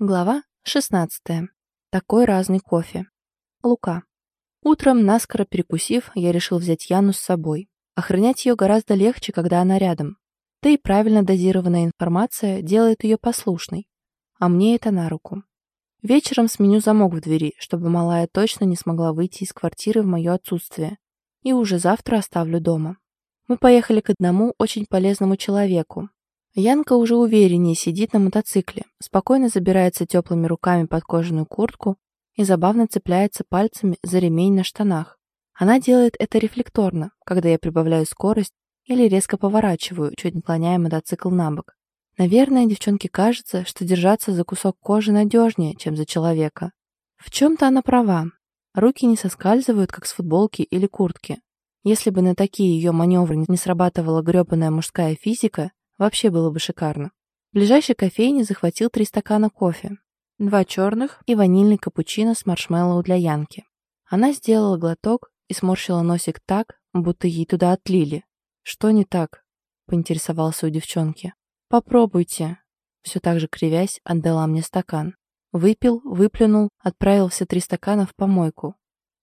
Глава 16. Такой разный кофе. Лука. Утром, наскоро перекусив, я решил взять Яну с собой. Охранять ее гораздо легче, когда она рядом. Да и правильно дозированная информация делает ее послушной. А мне это на руку. Вечером сменю замок в двери, чтобы малая точно не смогла выйти из квартиры в мое отсутствие. И уже завтра оставлю дома. Мы поехали к одному очень полезному человеку, Янка уже увереннее сидит на мотоцикле, спокойно забирается теплыми руками под кожаную куртку и забавно цепляется пальцами за ремень на штанах. Она делает это рефлекторно, когда я прибавляю скорость или резко поворачиваю, чуть наклоняя мотоцикл на бок. Наверное, девчонке кажется, что держаться за кусок кожи надежнее, чем за человека. В чем-то она права. Руки не соскальзывают, как с футболки или куртки. Если бы на такие ее маневры не срабатывала гребаная мужская физика, Вообще было бы шикарно. В ближайшей кофейне захватил три стакана кофе. Два черных и ванильный капучино с маршмеллоу для Янки. Она сделала глоток и сморщила носик так, будто ей туда отлили. «Что не так?» — поинтересовался у девчонки. «Попробуйте». Все так же кривясь, отдала мне стакан. Выпил, выплюнул, отправил все три стакана в помойку.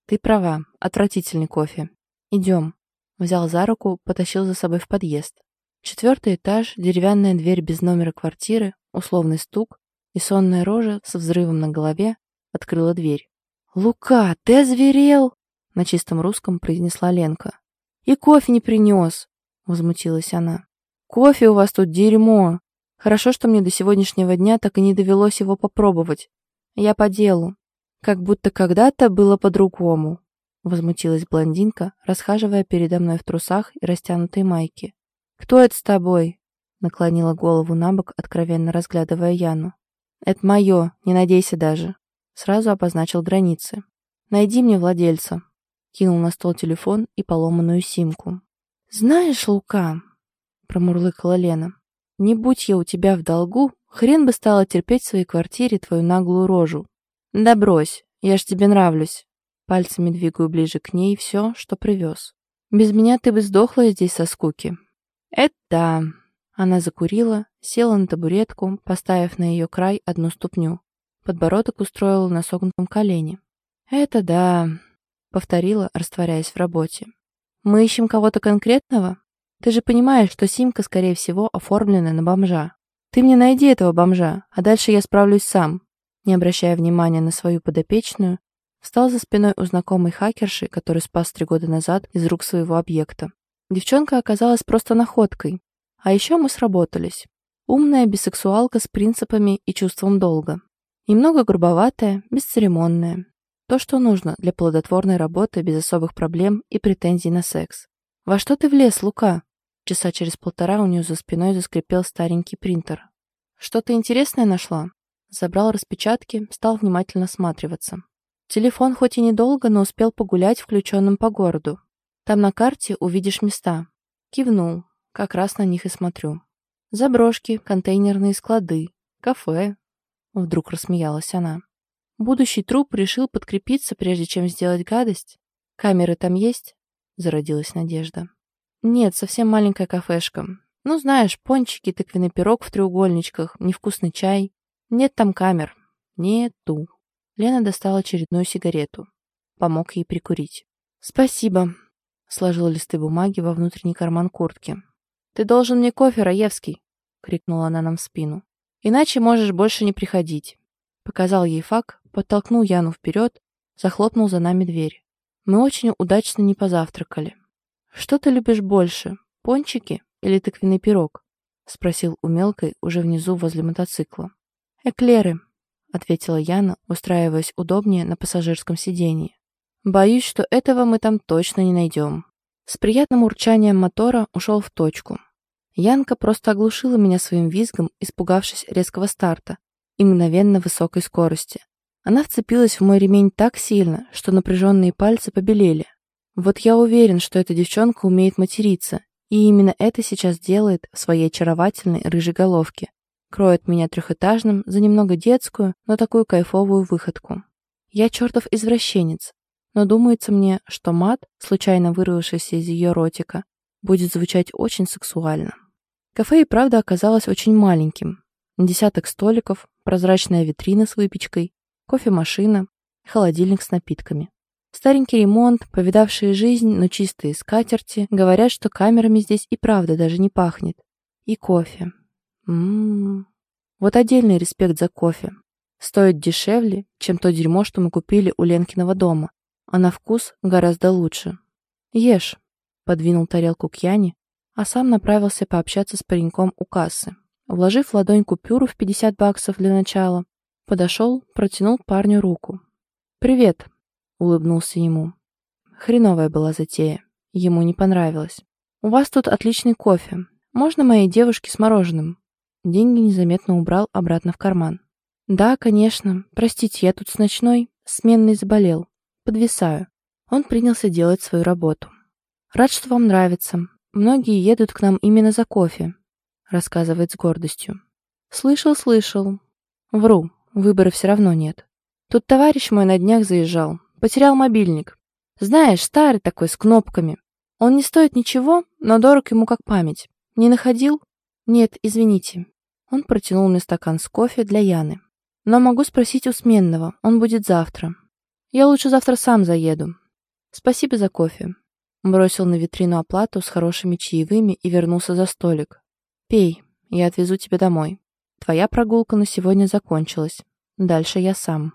«Ты права, отвратительный кофе. Идем». Взял за руку, потащил за собой в подъезд. Четвертый этаж, деревянная дверь без номера квартиры, условный стук и сонная рожа со взрывом на голове открыла дверь. «Лука, ты озверел!» — на чистом русском произнесла Ленка. «И кофе не принес!» — возмутилась она. «Кофе у вас тут дерьмо! Хорошо, что мне до сегодняшнего дня так и не довелось его попробовать. Я по делу. Как будто когда-то было по-другому!» — возмутилась блондинка, расхаживая передо мной в трусах и растянутой майке. «Кто это с тобой?» Наклонила голову на бок, откровенно разглядывая Яну. «Это мое, не надейся даже». Сразу обозначил границы. «Найди мне владельца». Кинул на стол телефон и поломанную симку. «Знаешь, Лука», — промурлыкала Лена, «не будь я у тебя в долгу, хрен бы стала терпеть в своей квартире твою наглую рожу. Да брось, я ж тебе нравлюсь». Пальцами двигаю ближе к ней все, что привез. «Без меня ты бы сдохла здесь со скуки, «Это...» Она закурила, села на табуретку, поставив на ее край одну ступню. Подбородок устроила на согнутом колене. «Это да...» — повторила, растворяясь в работе. «Мы ищем кого-то конкретного? Ты же понимаешь, что Симка, скорее всего, оформлена на бомжа. Ты мне найди этого бомжа, а дальше я справлюсь сам». Не обращая внимания на свою подопечную, встал за спиной у знакомой хакерши, который спас три года назад из рук своего объекта. Девчонка оказалась просто находкой. А еще мы сработались. Умная бисексуалка с принципами и чувством долга. Немного грубоватая, бесцеремонная. То, что нужно для плодотворной работы без особых проблем и претензий на секс. «Во что ты влез, Лука?» Часа через полтора у нее за спиной заскрипел старенький принтер. «Что-то интересное нашла?» Забрал распечатки, стал внимательно осматриваться. Телефон хоть и недолго, но успел погулять включенным по городу, там на карте увидишь места. Кивнул. Как раз на них и смотрю. Заброшки, контейнерные склады, кафе. Вдруг рассмеялась она. Будущий труп решил подкрепиться, прежде чем сделать гадость. Камеры там есть? Зародилась надежда. Нет, совсем маленькая кафешка. Ну, знаешь, пончики, тыквенный пирог в треугольничках, невкусный чай. Нет там камер. Нету. Лена достала очередную сигарету. Помог ей прикурить. «Спасибо», Сложил листы бумаги во внутренний карман куртки. «Ты должен мне кофе, Раевский!» — крикнула она нам в спину. «Иначе можешь больше не приходить». Показал ей фак, подтолкнул Яну вперед, захлопнул за нами дверь. Мы очень удачно не позавтракали. «Что ты любишь больше, пончики или тыквенный пирог?» — спросил у мелкой уже внизу возле мотоцикла. «Эклеры», — ответила Яна, устраиваясь удобнее на пассажирском сиденье. Боюсь, что этого мы там точно не найдем. С приятным урчанием мотора ушел в точку. Янка просто оглушила меня своим визгом, испугавшись резкого старта и мгновенно высокой скорости. Она вцепилась в мой ремень так сильно, что напряженные пальцы побелели. Вот я уверен, что эта девчонка умеет материться, и именно это сейчас делает в своей очаровательной рыжей головке. Кроет меня трехэтажным за немного детскую, но такую кайфовую выходку. Я чертов извращенец, но думается мне, что мат, случайно вырвавшийся из ее ротика, будет звучать очень сексуально. Кафе и правда оказалось очень маленьким. Десяток столиков, прозрачная витрина с выпечкой, кофемашина, холодильник с напитками. Старенький ремонт, повидавшие жизнь, но чистые скатерти, говорят, что камерами здесь и правда даже не пахнет. И кофе. Ммм. Вот отдельный респект за кофе. Стоит дешевле, чем то дерьмо, что мы купили у Ленкиного дома, а на вкус гораздо лучше. Ешь, подвинул тарелку к Яне, а сам направился пообщаться с пареньком у кассы. Вложив ладонь купюру в 50 баксов для начала, подошел, протянул парню руку. «Привет», — улыбнулся ему. Хреновая была затея. Ему не понравилось. «У вас тут отличный кофе. Можно моей девушке с мороженым?» Деньги незаметно убрал обратно в карман. «Да, конечно. Простите, я тут с ночной. Сменный заболел. Подвисаю». Он принялся делать свою работу. «Рад, что вам нравится. Многие едут к нам именно за кофе», — рассказывает с гордостью. «Слышал, слышал. Вру, выбора все равно нет. Тут товарищ мой на днях заезжал. Потерял мобильник. Знаешь, старый такой, с кнопками. Он не стоит ничего, но дорог ему как память. Не находил? Нет, извините». Он протянул мне стакан с кофе для Яны. «Но могу спросить у сменного. Он будет завтра. Я лучше завтра сам заеду. Спасибо за кофе. Бросил на витрину оплату с хорошими чаевыми и вернулся за столик. «Пей, я отвезу тебя домой. Твоя прогулка на сегодня закончилась. Дальше я сам».